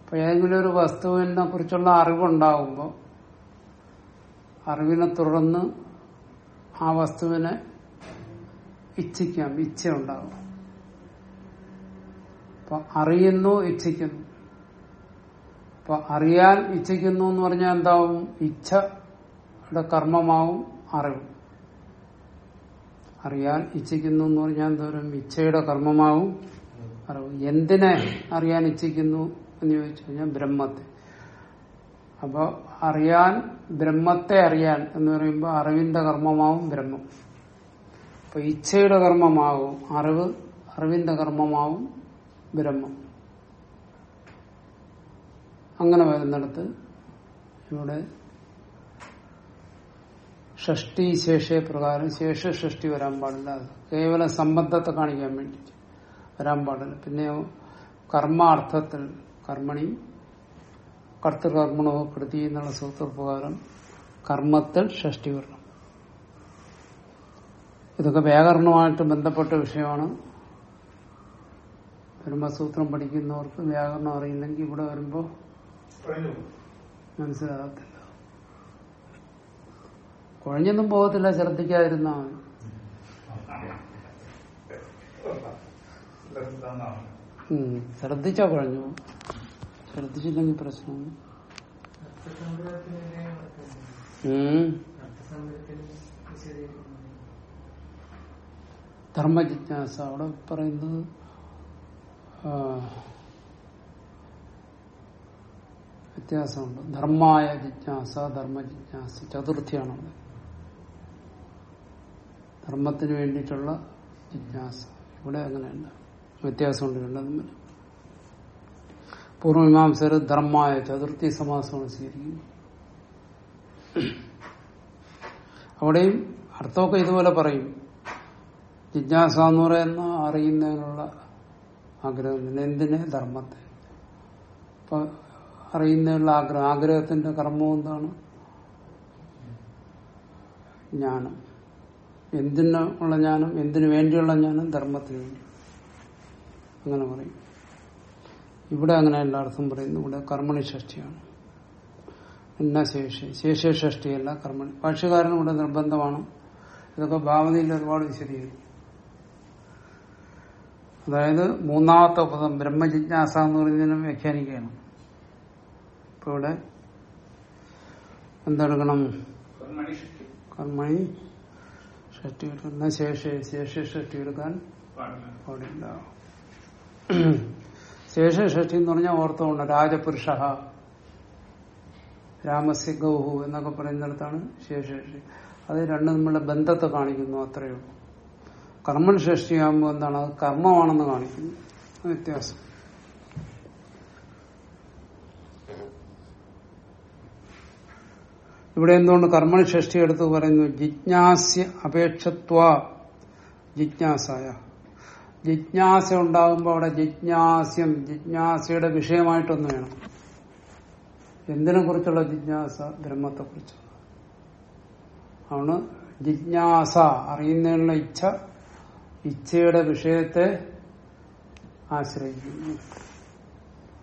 A: അപ്പൊ ഏതെങ്കിലും ഒരു വസ്തുവിനെ കുറിച്ചുള്ള അറിവുണ്ടാകുമ്പോൾ അറിവിനെ തുടർന്ന് ആ വസ്തുവിനെ ഇച്ഛിക്കാം. ഇച്ഛ ഉണ്ടാകും അപ്പൊ അറിയുന്നു ഇച്ഛിക്കുന്നു. അപ്പൊ അറിയാൻ ഇച്ഛിക്കുന്നു എന്ന് പറഞ്ഞാൽ എന്താവും? ഇച്ഛയുടെ കർമ്മമാവും അറിവ്. അറിയാൻ ഇച്ഛിക്കുന്നു എന്ന് പറഞ്ഞാൽ എന്തോരം ഇച്ഛയുടെ കർമ്മമാവും അറിവ്. എന്തിനെ അറിയാൻ ഇച്ഛിക്കുന്നു എന്ന് ചോദിച്ചു കഴിഞ്ഞാൽ ബ്രഹ്മത്തെ. അപ്പൊ അറിയാൻ ബ്രഹ്മത്തെ അറിയാൻ എന്ന് പറയുമ്പോൾ അറിവിന്റെ കർമ്മമാവും ബ്രഹ്മം. അപ്പൊ ഇച്ഛയുടെ കർമ്മമാവും അറിവ് അറിവിന്റെ കർമ്മമാവും ബ്രഹ്മം. അങ്ങനെ വരുന്നിടത്ത് ഇവിടെ ഷഷ്ടി ശേഷ പ്രകാരം ശേഷ ഷഷ്ടി വരാൻ പാടില്ല. കേവലം സംബന്ധത്തെ കാണിക്കാൻ വേണ്ടി വരാൻ പാടില്ല. പിന്നെ കർമാർത്ഥത്തിൽ കർമ്മണി കർത്തൃകർമ്മണോ കൃതി എന്നുള്ള സൂത്രപ്രകാരം കർമ്മത്തിൽ ഷഷ്ടി വരണം. ഇതൊക്കെ വ്യാകരണവുമായിട്ട് ബന്ധപ്പെട്ട വിഷയമാണ്. ബ്രഹ്മസൂത്രം പഠിക്കുന്നവർക്ക് വ്യാകരണം അറിയില്ലെങ്കിൽ ഇവിടെ വരുമ്പോൾ മനസ്സിലാകത്തില്ല. കുഴഞ്ഞൊന്നും പോകത്തില്ല ശ്രദ്ധിക്കാതിരുന്ന ശ്രദ്ധിച്ച കുഴഞ്ഞു. ശ്രദ്ധിച്ചില്ലെങ്കിൽ പ്രശ്നം
B: ധർമ്മ
A: ധർമ്മജിജ്ഞാസ അവിടെ പറയുന്നത് ആ, വ്യത്യാസമുണ്ട് ധർമായ ജിജ്ഞാസ ധർമ്മ ജിജ്ഞാസ ചതുർത്ഥിയാണ് ധർമ്മത്തിന് വേണ്ടിയിട്ടുള്ള ജിജ്ഞാസ. ഇവിടെ അങ്ങനെയല്ല വ്യത്യാസമുണ്ട് രണ്ടും തമ്മിൽ. പൂർവമീമാംസര് ധർമായ ചതുർത്ഥി സമാസമാണ് സ്വീകരിക്കുന്നത്. അവിടെയും അർത്ഥമൊക്കെ ഇതുപോലെ പറയും. ജിജ്ഞാസ എന്ന് പറയുന്ന അറിയുന്നതിനുള്ള ആഗ്രഹം എന്തിനെ? ധർമ്മത്തെ. അറിയുന്നതിനുള്ള ആഗ്രഹം ആഗ്രഹത്തിന്റെ കർമ്മം എന്താണ്? ജ്ഞാനം. എന്തിനുള്ള ജ്ഞാനം? എന്തിനു വേണ്ടിയുള്ള ജ്ഞാനം? ധർമ്മത്തിന് വേണ്ടി. അങ്ങനെ പറയും. ഇവിടെ അങ്ങനെ എല്ലാ അർത്ഥം പറയുന്നു. ഇവിടെ കർമ്മണി ഷഷ്ടിയാണ് എന്ന ശേഷി? ശേഷി ഷഷ്ടിയല്ല കർമ്മണി. ഭാഷകാരനും ഇവിടെ നിർബന്ധമാണ്. ഇതൊക്കെ ഭാവനയിൽ ഒരുപാട് വിശദീകരിക്കും. അതായത് മൂന്നാമത്തെ പദം ബ്രഹ്മജിജ്ഞാസ എന്ന് പറയുന്നതിനും വ്യാഖ്യാനിക്കുകയാണ്. ഇപ്പൊ ഇവിടെ എന്തെടുക്കണം?
C: കർമ്മണി ഷഷ്ടി.
A: എടുക്കുന്ന ശേഷ? ശേഷ ഷഷ്ടി എടുക്കാൻ
C: പാടില്ല.
A: ശേഷ ഷഷ്ടി എന്ന് പറഞ്ഞാൽ ഓർത്തോണ്ട്. രാജപുരുഷ. രാമസ്യ ഗൗഹു എന്നൊക്കെ പറയുന്നിടത്താണ് ശേഷി അത് രണ്ടും നമ്മളുടെ ബന്ധത്തെ കാണിക്കുന്നു അത്രയേ ഉള്ളൂ. കർമ്മൻ ഷഷ്ടിയാകുമ്പോൾ എന്താണ്? അത് കർമ്മമാണെന്ന് കാണിക്കുന്നു. വ്യത്യാസം. ഇവിടെ എന്തുകൊണ്ട് കർമ്മണി എടുത്ത് പറയുന്നു? ജിജ്ഞാസ്യ അപേക്ഷത്വ. ജിജ്ഞാസായ. ജിജ്ഞാസ ഉണ്ടാകുമ്പോൾ അവിടെ ജിജ്ഞാസ്യം ജിജ്ഞാസയുടെ വിഷയമായിട്ടൊന്ന് വേണം. എന്തിനെ കുറിച്ചുള്ള ജിജ്ഞാസ? ബ്രഹ്മത്തെ കുറിച്ച് ആണ് ജിജ്ഞാസ. അറിയുന്നതിനുള്ള ഇച്ഛ ഇച്ഛയുടെ വിഷയത്തെ ആശ്രയിക്കുന്നു.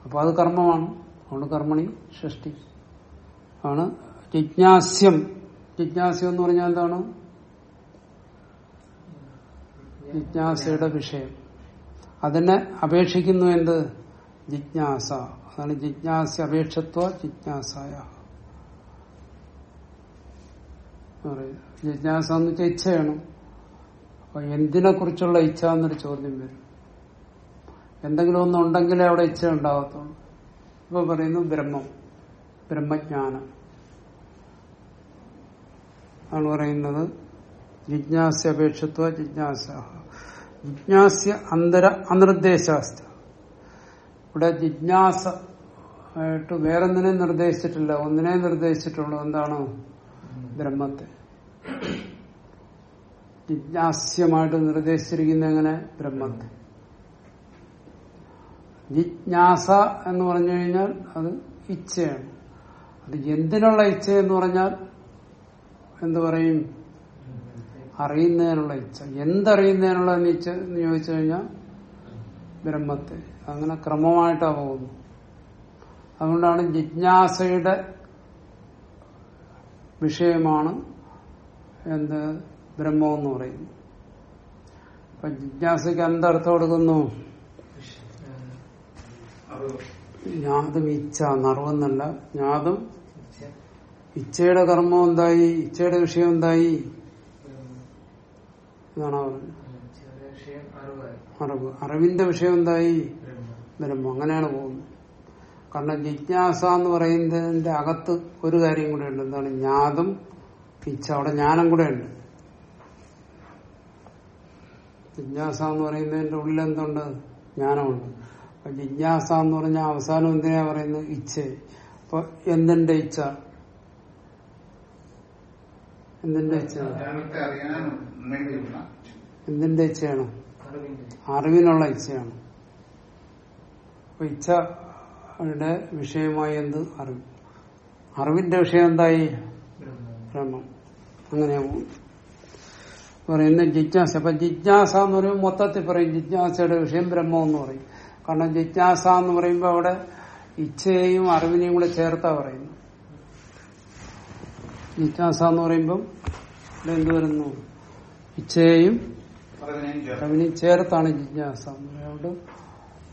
A: അപ്പൊ അത് കർമ്മമാണ്. അതുകൊണ്ട് കർമ്മണി സൃഷ്ടി ആണ് ജിജ്ഞാസ്യം. ജിജ്ഞാസ്യം എന്ന് പറഞ്ഞാൽ എന്താണ്? ജിജ്ഞാസയുടെ വിഷയം. അതിനെ അപേക്ഷിക്കുന്നു എന്ത്? ജിജ്ഞാസ. അതാണ് ജിജ്ഞാസ അപേക്ഷത്വ ജിജ്ഞാസായ. ജിജ്ഞാസ എന്ന് വെച്ചാൽ ഇച്ഛയാണ്. അപ്പൊ എന്തിനെ കുറിച്ചുള്ള ഇച്ഛ എന്നൊരു ചോദ്യം വരും. എന്തെങ്കിലും ഒന്നുണ്ടെങ്കിലേ അവിടെ ഇച്ഛ ഉണ്ടാകത്തുള്ളൂ. ഇപ്പൊ പറയുന്നു ബ്രഹ്മം ബ്രഹ്മജ്ഞാനം. ആണ് പറയുന്നത്. ജിജ്ഞാസ്യ അപേക്ഷത്വ ജിജ്ഞാസ. ജിജ്ഞാസ്യ അന്തര അനിർദ്ദേശാസ്ത ഇവിടെ ജിജ്ഞാസ ആയിട്ട് വേറൊന്നിനെ നിർദ്ദേശിച്ചിട്ടില്ല. ഒന്നിനെ നിർദ്ദേശിച്ചിട്ടുള്ളൂ. എന്താണ്? ബ്രഹ്മത്തെ. ജിജ്ഞാസ്യമായിട്ട് നിർദ്ദേശിച്ചിരിക്കുന്ന എങ്ങനെ? ബ്രഹ്മത്തെ. ജിജ്ഞാസ എന്ന് പറഞ്ഞു കഴിഞ്ഞാൽ അത് ഇച്ഛയാണ്. അത് എന്തിനുള്ള ഇച്ഛ എന്ന് പറഞ്ഞാൽ എന്ത് പറയും? അറിയുന്നതിനുള്ള ഇച്ഛ. എന്തറിയുന്നതിനുള്ള ഇച്ഛ എന്ന് ചോദിച്ചു കഴിഞ്ഞാൽ ബ്രഹ്മത്തെ. അങ്ങനെ ക്രമമായിട്ടാ പോകുന്നു. അതുകൊണ്ടാണ് ജിജ്ഞാസയുടെ വിഷയമാണ് എന്ത് ബ്രഹ്മെന്ന് പറയുന്നത്. അപ്പൊ ജിജ്ഞാസയ്ക്ക് എന്തർത്ഥം കൊടുക്കുന്നു? ഞാതും ഇച്ഛ നറവെന്നല്ല ജ്ഞാതും ഇച്ഛയുടെ കർമ്മം എന്തായി? ഇച്ഛയുടെ വിഷയം എന്തായി? അറിവ്. അറിവിന്റെ വിഷയം എന്തായി?
B: ബ്രഹ്മം.
A: അങ്ങനെയാണ് പോകുന്നത്. കാരണം ജിജ്ഞാസ എന്ന് പറയുന്നതിന്റെ അകത്ത് ഒരു കാര്യം കൂടെ ഉണ്ട്. എന്താണ്? ജ്ഞാതം ഇച്ഛ. അവിടെ ജ്ഞാനം കൂടെ ഉണ്ട്. ജിജ്ഞാസ എന്ന് പറയുന്നതിന്റെ ഉള്ളിൽ എന്തുണ്ട്? ജ്ഞാനമുണ്ട്. അപ്പൊ ജിജ്ഞാസ എന്ന് പറഞ്ഞാൽ അവസാനം എന്തിനാ പറയുന്നത്? ഇച്ഛ അപ്പൊ എന്തിന്റെ ഇച്ഛ? എന്തിന്റെ ഇച്ഛ
C: ജ്ഞാനത്തെ അറിയാൻ വേണ്ടിയുള്ള
A: എന്തിന്റെ ഇച്ഛയാണ് അറിവിനുള്ള ഇച്ഛയാണ്. അപ്പൊ ഇച്ഛയുടെ വിഷയമായി എന്ത് അറിവ്? അറിവിന്റെ വിഷയം എന്തായി?
B: ബ്രഹ്മം.
A: അങ്ങനെ പറയുന്ന ജിജ്ഞാസ. അപ്പൊ ജിജ്ഞാസ എന്ന് പറയുമ്പോൾ മൊത്തത്തിൽ പറയും ജിജ്ഞാസയുടെ വിഷയം ബ്രഹ്മം എന്ന് പറയും. കാരണം ജിജ്ഞാസ എന്ന് പറയുമ്പോൾ അവിടെ ഇച്ഛയെയും അറിവിനെയും കൂടെ ചേർത്താ പറയുന്നു ജിജ്ഞാസ എന്ന് പറയുമ്പം ഇവിടെ എന്ത് വരുന്നു? ഇച്ഛയെയും
C: പതിനഞ്ച്
A: ചേർത്താണ് ജിജ്ഞാസ. അതുകൊണ്ട്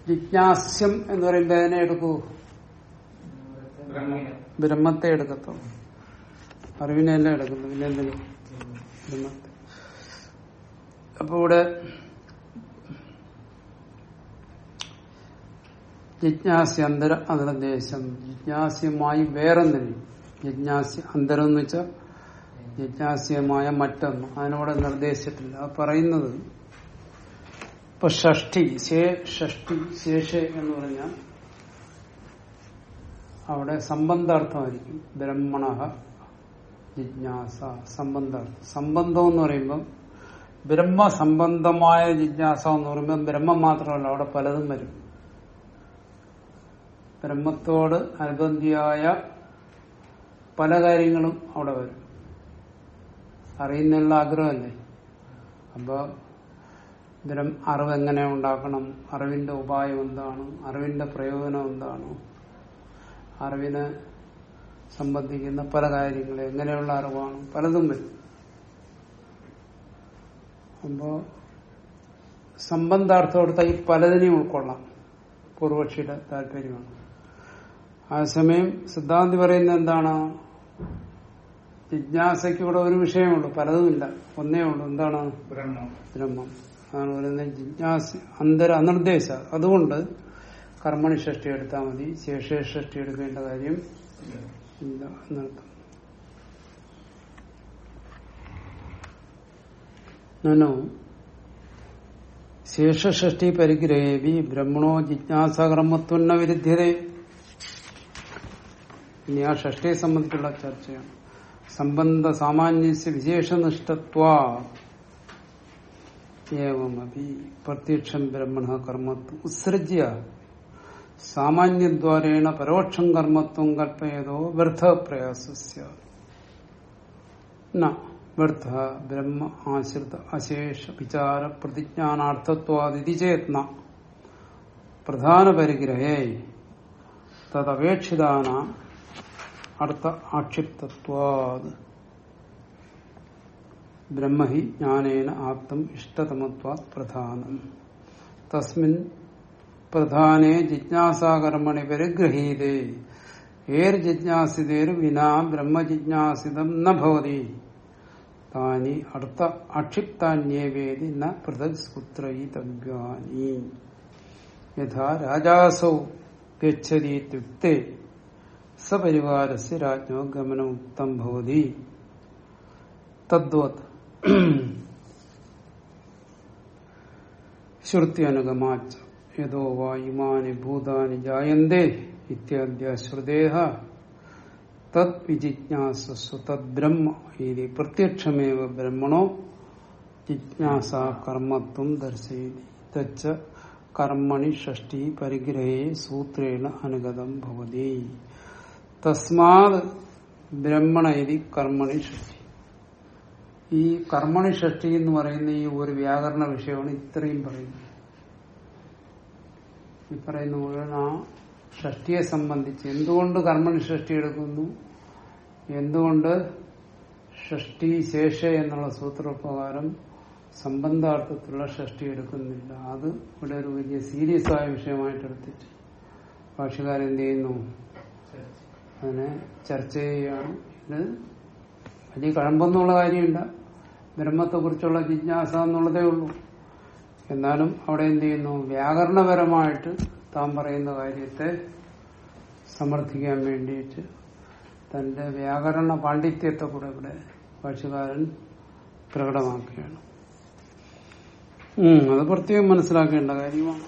A: ജിജ്ഞാസ്യം എന്ന് പറയുമ്പോൾ അതിനെ എടുക്കൂ?
C: ബ്രഹ്മം.
A: ബ്രഹ്മത്തെ എടുക്കത്തുള്ളൂ അറിവിനെല്ലാം എടുക്കുന്നു പിന്നെ എന്തിനു? അപ്പൊ ഇവിടെ ജിജ്ഞാസ്യന്തര അന്തര അന്തർദേശം ജിജ്ഞാസ്യമായി വേറെന്തിനും? ജിജ്ഞാസി അന്തരം എന്ന് വെച്ചാൽ ജിജ്ഞാസ്യമായ മറ്റൊന്ന്. അതിനോട് നിർദ്ദേശിച്ചിട്ടില്ല. അത് പറയുന്നത് ഇപ്പൊ ഷഷ്ടി ശേ- ഷഷ്ടി ശേഷ എന്ന് പറഞ്ഞാൽ അവിടെ സംബന്ധാർത്ഥമായിരിക്കും. ബ്രഹ്മണ ജിജ്ഞാസ സംബന്ധാർത്ഥം സംബന്ധം എന്ന് പറയുമ്പം ബ്രഹ്മസംബന്ധമായ ജിജ്ഞാസ എന്ന് പറയുമ്പോൾ ബ്രഹ്മം മാത്രമല്ല അവിടെ പലതും വരും. ബ്രഹ്മത്തോട് അനുബന്ധിയായ പല കാര്യങ്ങളും അവിടെ വരും. അറിയുന്നുള്ള ആഗ്രഹമല്ലേ? അപ്പോൾ ബ്രഹ്മ അറിവ് എങ്ങനെ ഉണ്ടാക്കണം? അറിവിന്റെ ഉപായം എന്താണ്? അറിവിന്റെ പ്രയോജനം എന്താണ്? അറിവിനെ സംബന്ധിക്കുന്ന പല കാര്യങ്ങൾ എങ്ങനെയുള്ള അറിവാണ്? പലതും വരും. അപ്പോ സംബന്ധാർത്ഥം കൊടുത്താൽ ഈ പലതിനെയും ഉൾക്കൊള്ളാം. പൂർവക്ഷിയുടെ താല്പര്യമാണ്. ആ സമയം സിദ്ധാന്തി പറയുന്നത് എന്താണ്? ജിജ്ഞാസയ്ക്ക് ഇവിടെ ഒരു വിഷയമുള്ളൂ പലതുമില്ല. ഒന്നേ ഉള്ളൂ. എന്താണ്?
C: ബ്രഹ്മം.
A: അതാണ് പറയുന്നത് ജിജ്ഞാസ അന്തര അനിർദ്ദേശ. അതുകൊണ്ട് കർമ്മണി ഷഷ്ടി എടുത്താൽ മതി. ശേഷേ ഷഷ്ടി എടുക്കേണ്ട കാര്യം ഇല്ല എന്നർത്ഥം. ശേഷ ശേഷഷ്ടി പരിഗ്രഹേവി ബ്രഹ്മണോ ജിജ്ഞാസകർമ്മത്വന്ന വിരുദ്ധ്യത. ഇനി ആ ഷഷ്ടിയെ സംബന്ധിച്ചുള്ള ചർച്ചയാണ്. സംബന്ധ സാമാന്യ വിശേഷനിഷ്ഠത്വ ഏവമപി പ്രത്യക്ഷം ബ്രഹ്മണ കർമ്മത്വം ഉത്സൃജ്യ. സാമാന്യദ്വാരേണ പരോക്ഷം കർമ്മത്വം കൽപ്പയതോ വ്യർത്ഥപ്രയാസസ്യ ന വ്യർത്ഥ ബ്രഹ്മ ആശ്രിത അശേഷ വിചാര പ്രതിജ്ഞാനാർത്ഥത്വാദിതി ചേത്ന പ്രധാന പരിഗ്രഹേ. തദപേക്ഷിതാന അർത്ഥ ആക്ഷിപ്തത്വാത് ബ്രഹ്മഹി ജ്ഞാനേന ആപ്തം ഇഷ്ടതമത്വാ പ്രധാനം. തസ്മിൻ പ്രധാനേ ജിജ്ഞാസാകർമ്മണി പരിഗ്രഹീതേ. ഏർ ജിജ്ഞാസിതേർ വിനാ ബ്രഹ്മജിജ്ഞാസിതം നഭവതി ഭവതി. താനി അർത്ഥ അക്ഷിപ്താന്യേവേദി ന പൃഥക് സ്കുത്രയിതവ്യാനി യഥാ രാജാസൗ ഗച്ഛതീത്യുക്തേ സപരിവാരസ്യ രാജ്ഞോ ഗമനമുക്തം ഭവതി. തദ്വത്. ശ്രുത്യനുഗമാച്ച. യഥോ വാ ഇമാനി ഭൂതാനി ജായന്തേ ഇത്യാദ്യ ശ്രുതേഹ തത് വിജിജ്ഞാസസ്വ തദ്ബ്രഹ്മ ഇതി പ്രത്യക്ഷമേവ ബ്രഹ്മണോ ജിജ്ഞാസ കർമ്മത്വം ദർശയതി. തച്ച കർമ്മണി ഷഷ്ടി പരിഗ്രഹേ സൂത്രേണ അനുഗതം ഭവതി. തസ്മാത് ബ്രഹ്മണ ഇതി കർമ്മണി ഷഷ്ടി. ഈ കർമ്മണി ഷഷ്ടി എന്ന് പറയുന്ന ഈ ഒരു വ്യാകരണ വിഷയമാണ് ഇത്രയും പറയുന്നത്. ഈ പറയുന്ന മുഴുവൻ ആ ഷഷ്ടിയെ സംബന്ധിച്ച് എന്തുകൊണ്ട് കർമ്മണി ഷഷ്ടി എടുക്കുന്നു? എന്തുകൊണ്ട് ഷഷ്ടി ശേഷ എന്നുള്ള സൂത്രപ്രകാരം സംബന്ധാർത്ഥത്തിലുള്ള ഷഷ്ടി എടുക്കുന്നില്ല? അത് ഇവിടെ ഒരു വലിയ സീരിയസ് ആയ വിഷയമായിട്ട് എടുത്തിട്ട്. ഭാഷകാരെന്ത് ചെയ്യുന്നു? അതിനെ ചർച്ച ചെയ്യുകയാണ്. ഇത് വലിയ കഴമ്പെന്നുള്ള കാര്യമില്ല. ബ്രഹ്മത്തെ കുറിച്ചുള്ള ജിജ്ഞാസ എന്നുള്ളതേ ഉള്ളൂ. എന്നാലും അവിടെ എന്ത് ചെയ്യുന്നു? വ്യാകരണപരമായിട്ട് താൻ പറയുന്ന കാര്യത്തെ സമർത്ഥിക്കാൻ വേണ്ടിയിട്ട് തന്റെ വ്യാകരണ പാണ്ഡിത്യത്തെ കൂടെ ഇവിടെ ഭാഷകാരൻ പ്രകടമാക്കുകയാണ്. അത് പ്രത്യേകം മനസ്സിലാക്കേണ്ട കാര്യമാണ്.